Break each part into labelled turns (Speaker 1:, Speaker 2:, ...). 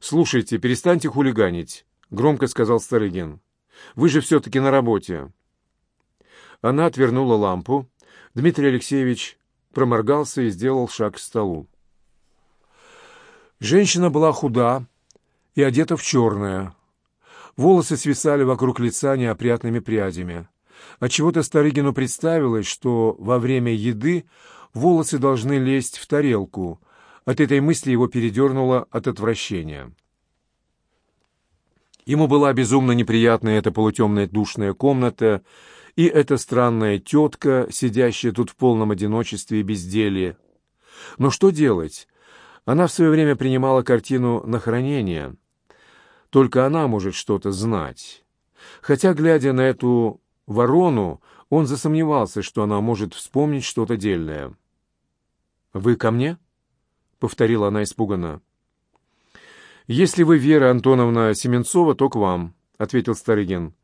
Speaker 1: «Слушайте, перестаньте хулиганить», — громко сказал Старыгин. «Вы же все-таки на работе». Она отвернула лампу. Дмитрий Алексеевич проморгался и сделал шаг к столу. Женщина была худа и одета в черное. Волосы свисали вокруг лица неопрятными прядями. Отчего-то Старыгину представилось, что во время еды волосы должны лезть в тарелку. От этой мысли его передернуло от отвращения. Ему была безумно неприятна эта полутемная душная комната и эта странная тетка, сидящая тут в полном одиночестве и безделье. Но что делать? Она в свое время принимала картину на хранение. Только она может что-то знать. Хотя, глядя на эту ворону, он засомневался, что она может вспомнить что-то дельное. «Вы ко мне?» — повторила она испуганно. «Если вы Вера Антоновна Семенцова, то к вам», — ответил Старыгин.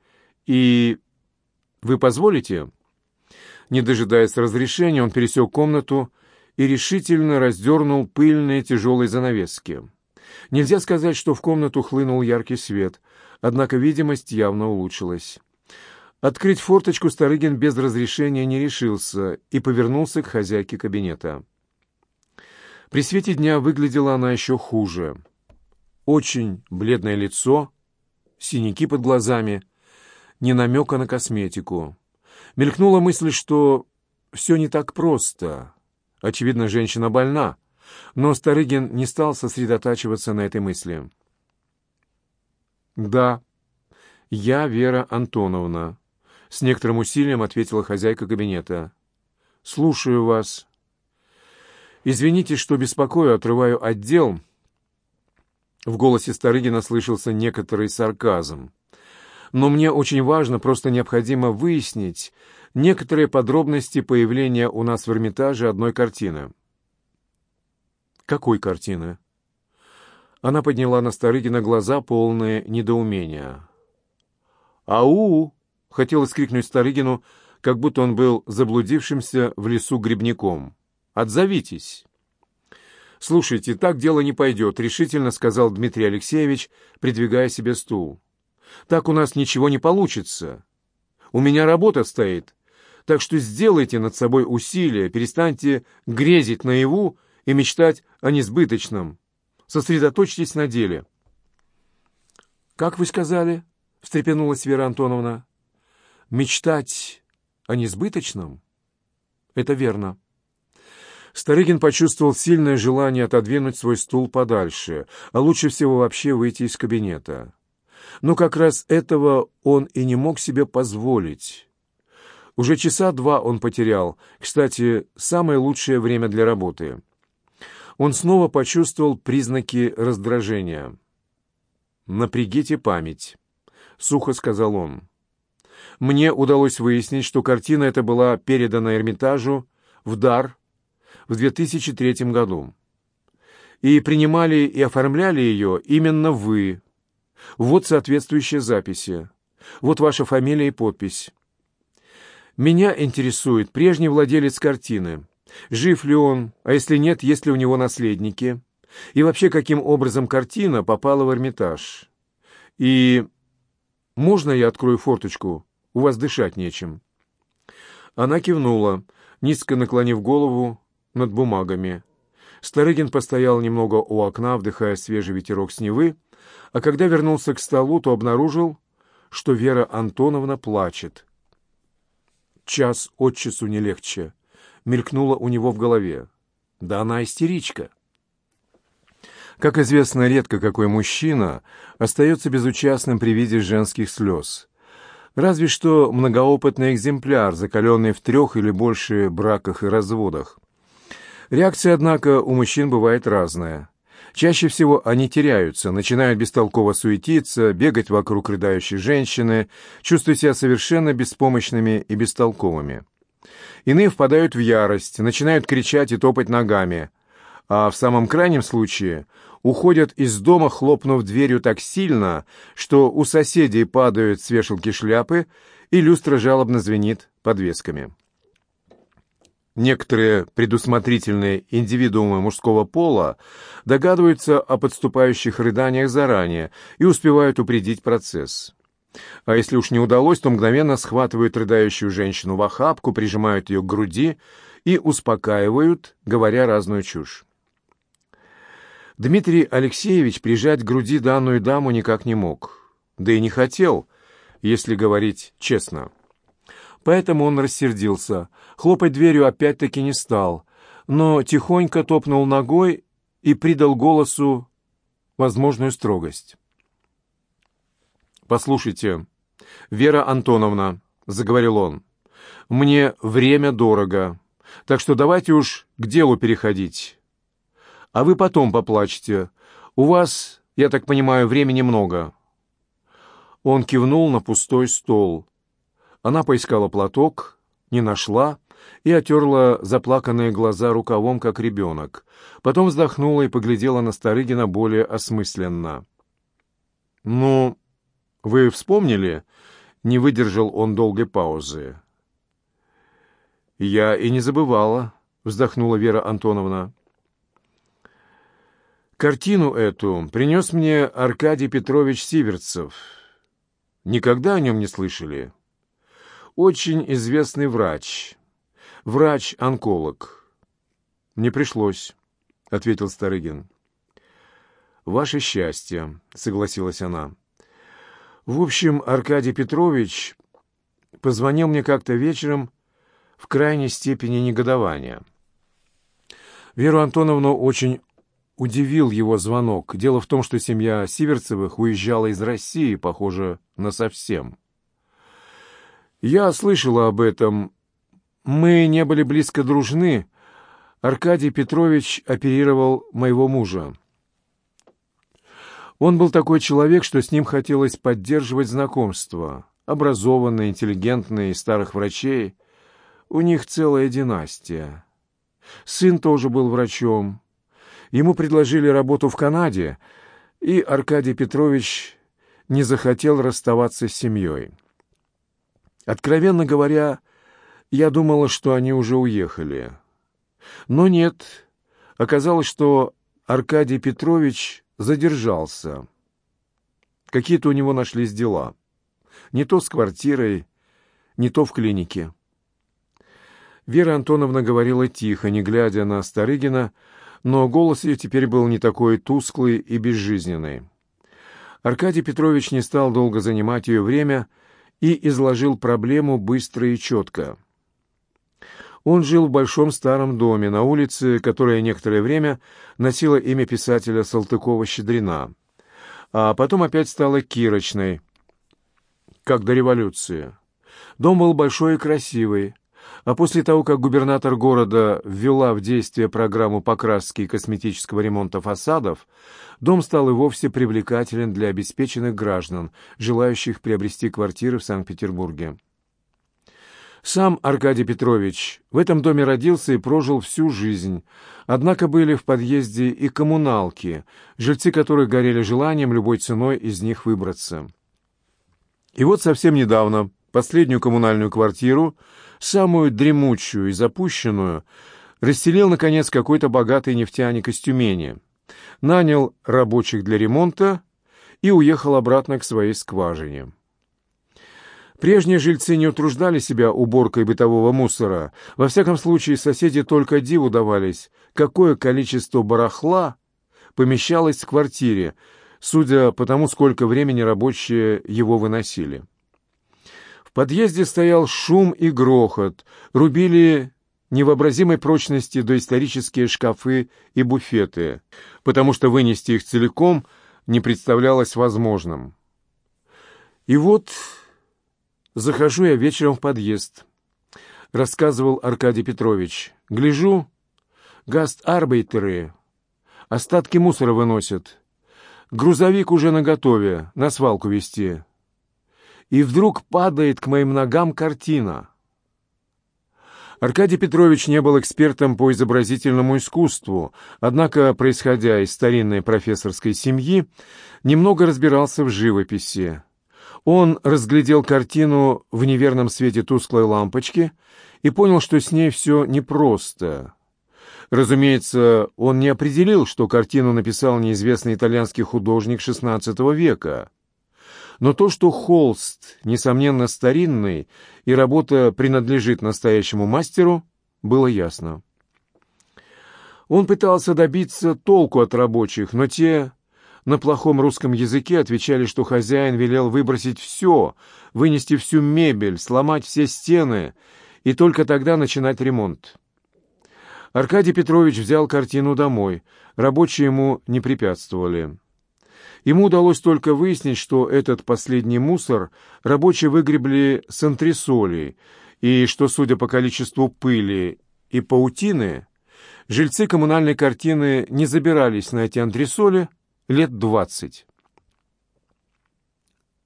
Speaker 1: «И вы позволите?» Не дожидаясь разрешения, он пересек комнату и решительно раздернул пыльные тяжелые занавески. Нельзя сказать, что в комнату хлынул яркий свет, однако видимость явно улучшилась. Открыть форточку Старыгин без разрешения не решился и повернулся к хозяйке кабинета. При свете дня выглядела она еще хуже. Очень бледное лицо, синяки под глазами, ни намека на косметику. Мелькнула мысль, что все не так просто. Очевидно, женщина больна. Но Старыгин не стал сосредотачиваться на этой мысли. «Да, я Вера Антоновна», — с некоторым усилием ответила хозяйка кабинета. «Слушаю вас. Извините, что беспокою, отрываю отдел». В голосе Старыгина слышался некоторый сарказм. «Но мне очень важно, просто необходимо выяснить некоторые подробности появления у нас в Эрмитаже одной картины». «Какой картины?» Она подняла на Старыгина глаза, полные недоумения. «Ау!» — хотел скрикнуть Старыгину, как будто он был заблудившимся в лесу грибником. «Отзовитесь!» «Слушайте, так дело не пойдет», — решительно сказал Дмитрий Алексеевич, придвигая себе стул. «Так у нас ничего не получится. У меня работа стоит, так что сделайте над собой усилия, перестаньте грезить наяву и мечтать о несбыточном. Сосредоточьтесь на деле. «Как вы сказали?» — встрепенулась Вера Антоновна. «Мечтать о несбыточном?» «Это верно». Старыгин почувствовал сильное желание отодвинуть свой стул подальше, а лучше всего вообще выйти из кабинета. Но как раз этого он и не мог себе позволить. Уже часа два он потерял. Кстати, самое лучшее время для работы — он снова почувствовал признаки раздражения. «Напрягите память», — сухо сказал он. «Мне удалось выяснить, что картина эта была передана Эрмитажу в дар в 2003 году. И принимали и оформляли ее именно вы. Вот соответствующие записи. Вот ваша фамилия и подпись. Меня интересует прежний владелец картины». Жив ли он, а если нет, есть ли у него наследники? И вообще, каким образом картина попала в Эрмитаж? И можно я открою форточку? У вас дышать нечем. Она кивнула, низко наклонив голову над бумагами. Старыгин постоял немного у окна, вдыхая свежий ветерок с Невы, а когда вернулся к столу, то обнаружил, что Вера Антоновна плачет. Час от часу не легче мелькнуло у него в голове. Да она истеричка. Как известно, редко какой мужчина остается безучастным при виде женских слез. Разве что многоопытный экземпляр, закаленный в трех или больше браках и разводах. Реакция, однако, у мужчин бывает разная. Чаще всего они теряются, начинают бестолково суетиться, бегать вокруг рыдающей женщины, чувствуя себя совершенно беспомощными и бестолковыми. Иные впадают в ярость, начинают кричать и топать ногами, а в самом крайнем случае уходят из дома, хлопнув дверью так сильно, что у соседей падают с вешалки шляпы, и люстра жалобно звенит подвесками. Некоторые предусмотрительные индивидуумы мужского пола догадываются о подступающих рыданиях заранее и успевают упредить процесс. А если уж не удалось, то мгновенно схватывают рыдающую женщину в охапку, прижимают ее к груди и успокаивают, говоря разную чушь. Дмитрий Алексеевич прижать к груди данную даму никак не мог, да и не хотел, если говорить честно. Поэтому он рассердился, хлопать дверью опять-таки не стал, но тихонько топнул ногой и придал голосу возможную строгость. «Послушайте, Вера Антоновна», — заговорил он, — «мне время дорого, так что давайте уж к делу переходить. А вы потом поплачете. У вас, я так понимаю, времени много». Он кивнул на пустой стол. Она поискала платок, не нашла и отерла заплаканные глаза рукавом, как ребенок. Потом вздохнула и поглядела на Старыгина более осмысленно. «Ну, вы вспомнили?» Не выдержал он долгой паузы. «Я и не забывала», — вздохнула Вера Антоновна. «Картину эту принес мне Аркадий Петрович Сиверцев. Никогда о нем не слышали? Очень известный врач. Врач-онколог». «Не пришлось», — ответил Старыгин. «Ваше счастье», — согласилась она. В общем, Аркадий Петрович позвонил мне как-то вечером в крайней степени негодования. Веру Антоновну очень удивил его звонок. Дело в том, что семья Сиверцевых уезжала из России, похоже, насовсем. Я слышала об этом. Мы не были близко дружны. Аркадий Петрович оперировал моего мужа. Он был такой человек, что с ним хотелось поддерживать знакомство. Образованный, интеллигентный, старых врачей. У них целая династия. Сын тоже был врачом. Ему предложили работу в Канаде, и Аркадий Петрович не захотел расставаться с семьей. Откровенно говоря, я думала, что они уже уехали. Но нет, оказалось, что Аркадий Петрович задержался. Какие-то у него нашлись дела. Не то с квартирой, не то в клинике. Вера Антоновна говорила тихо, не глядя на Старыгина, но голос ее теперь был не такой тусклый и безжизненный. Аркадий Петрович не стал долго занимать ее время и изложил проблему быстро и четко. Он жил в большом старом доме на улице, которая некоторое время носила имя писателя Салтыкова-Щедрина, а потом опять стала Кирочной, как до революции. Дом был большой и красивый, а после того, как губернатор города ввела в действие программу покраски и косметического ремонта фасадов, дом стал и вовсе привлекателен для обеспеченных граждан, желающих приобрести квартиры в Санкт-Петербурге. Сам Аркадий Петрович в этом доме родился и прожил всю жизнь, однако были в подъезде и коммуналки, жильцы которых горели желанием любой ценой из них выбраться. И вот совсем недавно последнюю коммунальную квартиру, самую дремучую и запущенную, расселил, наконец, какой-то богатый нефтяник из Тюмени, нанял рабочих для ремонта и уехал обратно к своей скважине. Прежние жильцы не утруждали себя уборкой бытового мусора. Во всяком случае, соседи только диву давались, какое количество барахла помещалось в квартире, судя по тому, сколько времени рабочие его выносили. В подъезде стоял шум и грохот, рубили невообразимой прочности доисторические шкафы и буфеты, потому что вынести их целиком не представлялось возможным. И вот Захожу я вечером в подъезд. Рассказывал Аркадий Петрович. Гляжу, гаст-арбейтеры остатки мусора выносят. Грузовик уже наготове, на свалку везти. И вдруг падает к моим ногам картина. Аркадий Петрович не был экспертом по изобразительному искусству, однако, происходя из старинной профессорской семьи, немного разбирался в живописи. Он разглядел картину в неверном свете тусклой лампочки и понял, что с ней все непросто. Разумеется, он не определил, что картину написал неизвестный итальянский художник XVI века. Но то, что холст, несомненно, старинный, и работа принадлежит настоящему мастеру, было ясно. Он пытался добиться толку от рабочих, но те на плохом русском языке отвечали, что хозяин велел выбросить все, вынести всю мебель, сломать все стены и только тогда начинать ремонт. Аркадий Петрович взял картину домой, рабочие ему не препятствовали. Ему удалось только выяснить, что этот последний мусор рабочие выгребли с антресолей, и что, судя по количеству пыли и паутины, жильцы коммунальной картины не забирались на эти антресоли лет двадцать.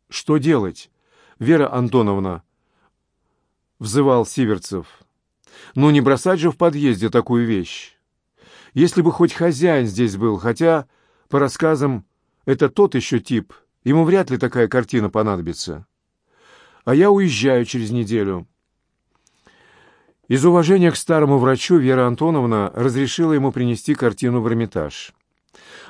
Speaker 1: «Что делать, Вера Антоновна?» — взывал Сиверцев. «Ну, не бросать же в подъезде такую вещь. Если бы хоть хозяин здесь был, хотя, по рассказам, это тот еще тип, ему вряд ли такая картина понадобится. А я уезжаю через неделю». Из уважения к старому врачу Вера Антоновна разрешила ему принести картину в Эрмитаж.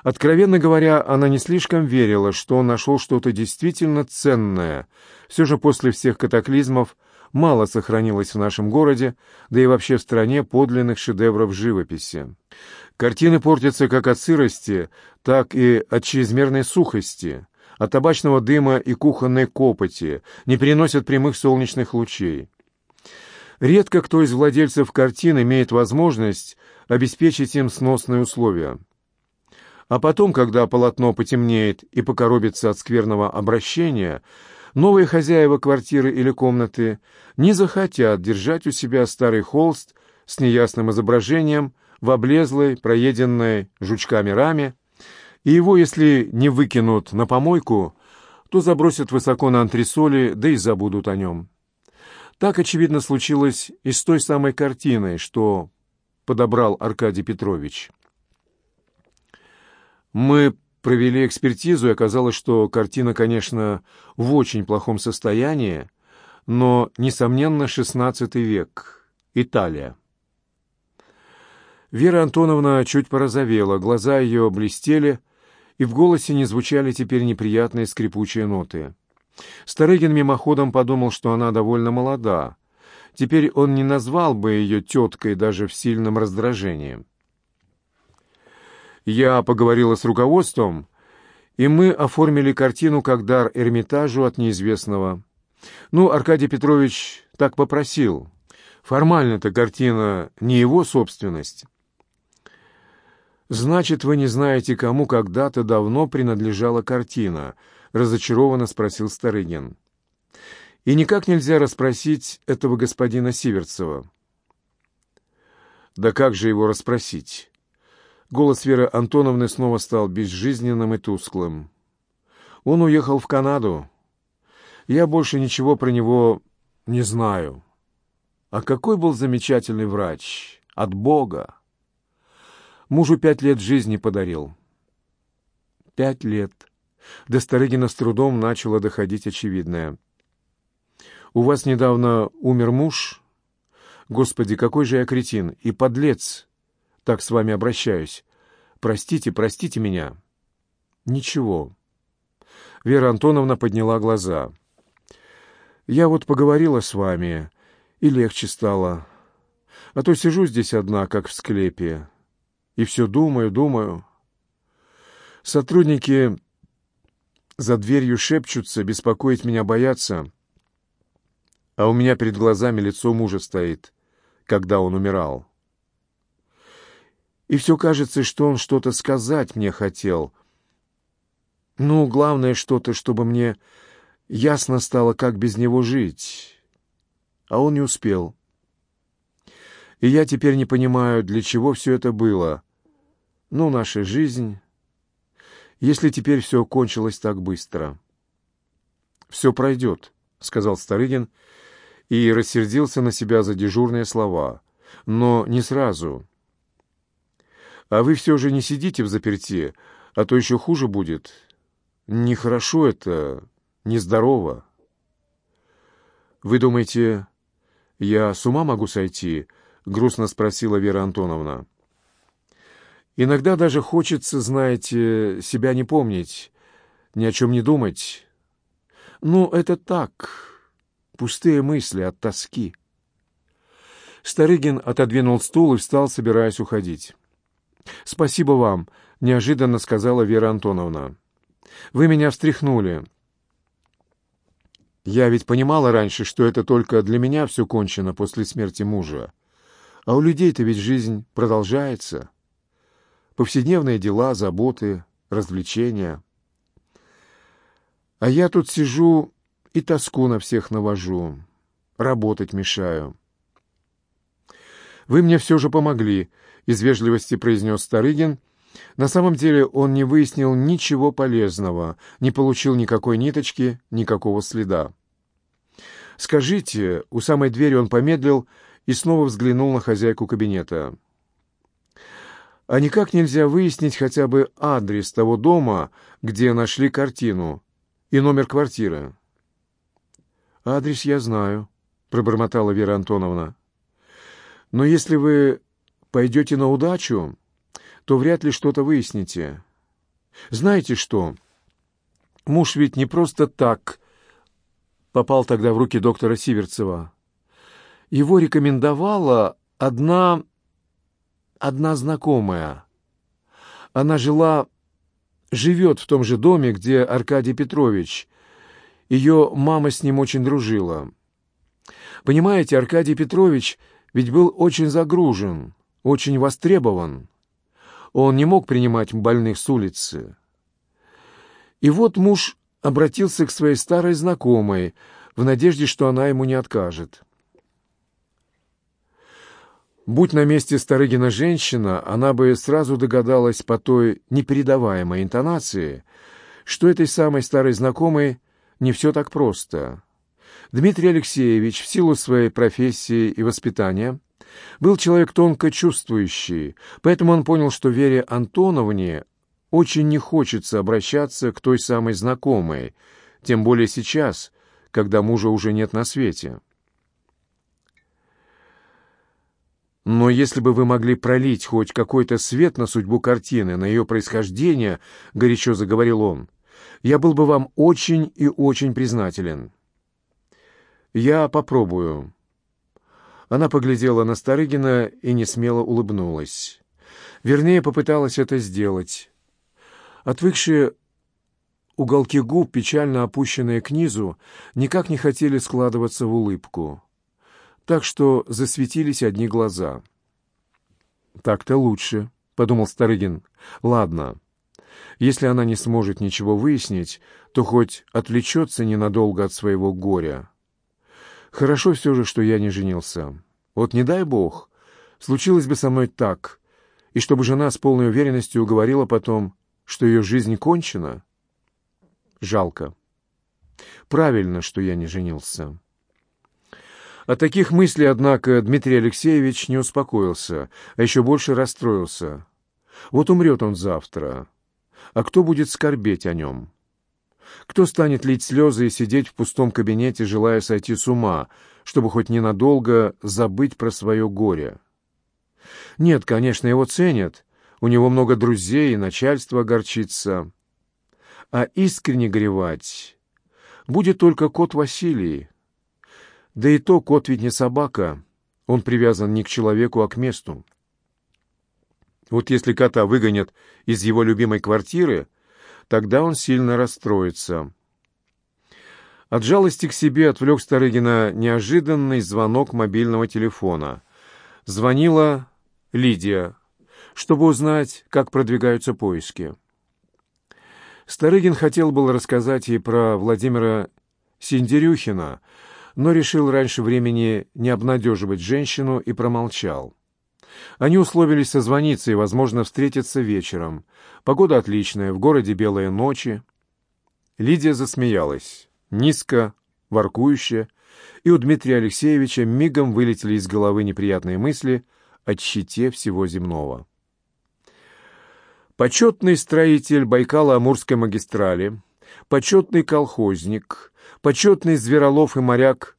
Speaker 1: Откровенно говоря, она не слишком верила, что он нашел что-то действительно ценное. Все же после всех катаклизмов мало сохранилось в нашем городе, да и вообще в стране подлинных шедевров живописи. Картины портятся как от сырости, так и от чрезмерной сухости, от табачного дыма и кухонной копоти, не переносят прямых солнечных лучей. Редко кто из владельцев картин имеет возможность обеспечить им сносные условия. А потом, когда полотно потемнеет и покоробится от скверного обращения, новые хозяева квартиры или комнаты не захотят держать у себя старый холст с неясным изображением в облезлой, проеденной жучками раме, и его, если не выкинут на помойку, то забросят высоко на антресоли, да и забудут о нем. Так, очевидно, случилось и с той самой картиной, что подобрал Аркадий Петрович. Мы провели экспертизу, и оказалось, что картина, конечно, в очень плохом состоянии, но, несомненно, XVI век, Италия. Вера Антоновна чуть порозовела, глаза ее блестели, и в голосе не звучали теперь неприятные скрипучие ноты. Старыгин мимоходом подумал, что она довольно молода. Теперь он не назвал бы ее теткой даже в сильном раздражении. Я поговорила с руководством, и мы оформили картину как дар Эрмитажу от неизвестного. Ну, Аркадий Петрович так попросил. Формально-то картина не его собственность. «Значит, вы не знаете, кому когда-то давно принадлежала картина», — разочарованно спросил Старыгин. «И никак нельзя расспросить этого господина Сиверцева». «Да как же его расспросить?» Голос Веры Антоновны снова стал безжизненным и тусклым. «Он уехал в Канаду. Я больше ничего про него не знаю. А какой был замечательный врач! От Бога! Мужу пять лет жизни подарил». «Пять лет». До Старыгина с трудом начало доходить очевидное. «У вас недавно умер муж? Господи, какой же я кретин и подлец! Так с вами обращаюсь. Простите, простите меня». «Ничего». Вера Антоновна подняла глаза. «Я вот поговорила с вами, и легче стало. А то сижу здесь одна, как в склепе, и все думаю, думаю. Сотрудники за дверью шепчутся, беспокоить меня боятся. А у меня перед глазами лицо мужа стоит, когда он умирал. И все кажется, что он что-то сказать мне хотел. Ну, главное что-то, чтобы мне ясно стало, как без него жить. А он не успел. И я теперь не понимаю, для чего все это было. Ну, наша жизнь если теперь все кончилось так быстро. «Все пройдет», — сказал Старыгин и рассердился на себя за дежурные слова. «Но не сразу. А вы все же не сидите в заперти, а то еще хуже будет. Нехорошо это, нездорова. «Вы думаете, я с ума могу сойти?» — грустно спросила Вера Антоновна. «Иногда даже хочется, знаете, себя не помнить, ни о чем не думать. Ну, это так, пустые мысли от тоски». Старыгин отодвинул стул и встал, собираясь уходить. «Спасибо вам», — неожиданно сказала Вера Антоновна. «Вы меня встряхнули. Я ведь понимала раньше, что это только для меня все кончено после смерти мужа. А у людей-то ведь жизнь продолжается. Повседневные дела, заботы, развлечения. А я тут сижу и тоску на всех навожу, работать мешаю. «Вы мне все же помогли», — из вежливости произнес Старыгин. На самом деле он не выяснил ничего полезного, не получил никакой ниточки, никакого следа. «Скажите...» — у самой двери он помедлил и снова взглянул на хозяйку кабинета. «А никак нельзя выяснить хотя бы адрес того дома, где нашли картину, и номер квартиры?» «Адрес я знаю», — пробормотала Вера Антоновна. Но если вы пойдете на удачу, то вряд ли что-то выясните. Знаете что? Муж ведь не просто так попал тогда в руки доктора Сиверцева. Его рекомендовала одна... одна знакомая. Она жила... живет в том же доме, где Аркадий Петрович. Ее мама с ним очень дружила. Понимаете, Аркадий Петрович ведь был очень загружен, очень востребован. Он не мог принимать больных с улицы. И вот муж обратился к своей старой знакомой в надежде, что она ему не откажет. Будь на месте Старыгина женщина, она бы сразу догадалась по той непередаваемой интонации, что этой самой старой знакомой не все так просто. Дмитрий Алексеевич, в силу своей профессии и воспитания, был человек тонко чувствующий, поэтому он понял, что Вере Антоновне очень не хочется обращаться к той самой знакомой, тем более сейчас, когда мужа уже нет на свете. Но если бы вы могли пролить хоть какой-то свет на судьбу картины, на ее происхождение, — горячо заговорил он, — я был бы вам очень и очень признателен. «Я попробую». Она поглядела на Старыгина и несмело улыбнулась. Вернее, попыталась это сделать. Отвыкшие уголки губ, печально опущенные к низу, никак не хотели складываться в улыбку. Так что засветились одни глаза. «Так-то лучше», — подумал Старыгин. «Ладно». Если она не сможет ничего выяснить, то хоть отвлечется ненадолго от своего горя. Хорошо все же, что я не женился. Вот не дай бог, случилось бы со мной так, и чтобы жена с полной уверенностью уговорила потом, что ее жизнь кончена. Жалко. Правильно, что я не женился. От таких мыслей, однако, Дмитрий Алексеевич не успокоился, а еще больше расстроился. Вот умрет он завтра, а кто будет скорбеть о нем? Кто станет лить слезы и сидеть в пустом кабинете, желая сойти с ума, чтобы хоть ненадолго забыть про свое горе? Нет, конечно, его ценят. У него много друзей, и начальство огорчится. А искренне горевать будет только кот Василий. Да и то кот ведь не собака. Он привязан не к человеку, а к месту. Вот если кота выгонят из его любимой квартиры, Тогда он сильно расстроится. От жалости к себе отвлек Старыгина неожиданный звонок мобильного телефона. Звонила Лидия, чтобы узнать, как продвигаются поиски. Старыгин хотел было рассказать ей про Владимира Синдерюхина, но решил раньше времени не обнадеживать женщину и промолчал. Они условились созвониться и, возможно, встретиться вечером. Погода отличная, в городе белые ночи. Лидия засмеялась, низко, воркующе, и у Дмитрия Алексеевича мигом вылетели из головы неприятные мысли о щите всего земного. Почетный строитель Байкало-Амурской магистрали, почетный колхозник, почетный зверолов и моряк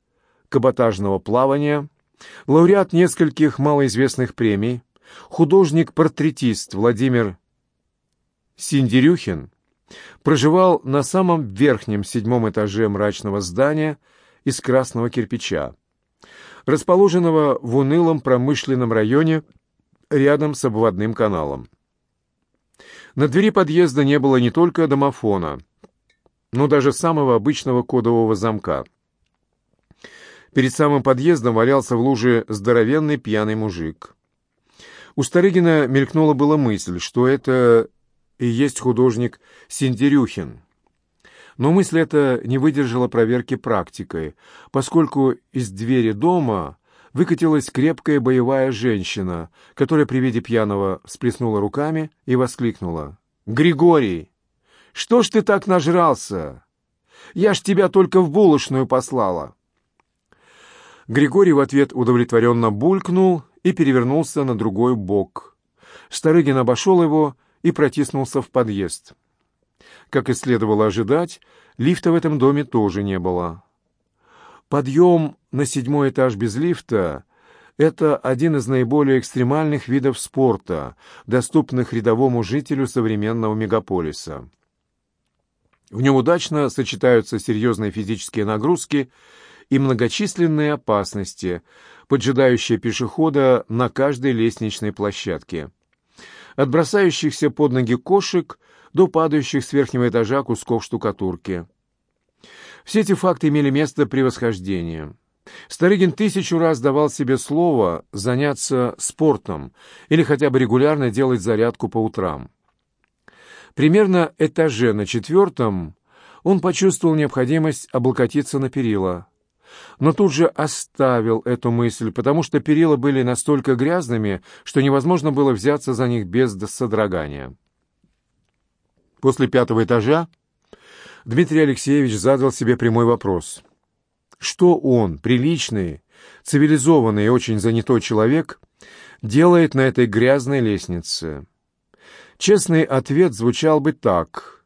Speaker 1: каботажного плавания, лауреат нескольких малоизвестных премий, художник-портретист Владимир Синдерюхин проживал на самом верхнем седьмом этаже мрачного здания из красного кирпича, расположенного в унылом промышленном районе рядом с обводным каналом. На двери подъезда не было не только домофона, но даже самого обычного кодового замка. Перед самым подъездом валялся в луже здоровенный пьяный мужик. У Старыгина мелькнула была мысль, что это и есть художник Синдерюхин. Но мысль эта не выдержала проверки практикой, поскольку из двери дома выкатилась крепкая боевая женщина, которая при виде пьяного всплеснула руками и воскликнула. «Григорий, что ж ты так нажрался? Я ж тебя только в булочную послала!» Григорий в ответ удовлетворенно булькнул и перевернулся на другой бок. Старыгин обошел его и протиснулся в подъезд. Как и следовало ожидать, лифта в этом доме тоже не было. Подъем на седьмой этаж без лифта — это один из наиболее экстремальных видов спорта, доступных рядовому жителю современного мегаполиса. В нем удачно сочетаются серьезные физические нагрузки и многочисленные опасности, поджидающие пешехода на каждой лестничной площадке. От бросающихся под ноги кошек до падающих с верхнего этажа кусков штукатурки. Все эти факты имели место при восхождении. Старыгин тысячу раз давал себе слово заняться спортом или хотя бы регулярно делать зарядку по утрам. Примерно этаже на четвертом он почувствовал необходимость облокотиться на перила. Но тут же оставил эту мысль, потому что перила были настолько грязными, что невозможно было взяться за них без содрогания. После пятого этажа Дмитрий Алексеевич задал себе прямой вопрос. Что он, приличный, цивилизованный и очень занятой человек, делает на этой грязной лестнице? Честный ответ звучал бы так.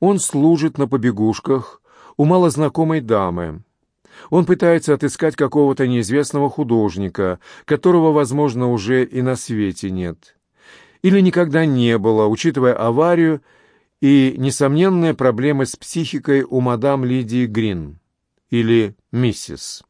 Speaker 1: Он служит на побегушках у малознакомой дамы. Он пытается отыскать какого-то неизвестного художника, которого, возможно, уже и на свете нет. Или никогда не было, учитывая аварию и несомненные проблемы с психикой у мадам Лидии Грин или миссис.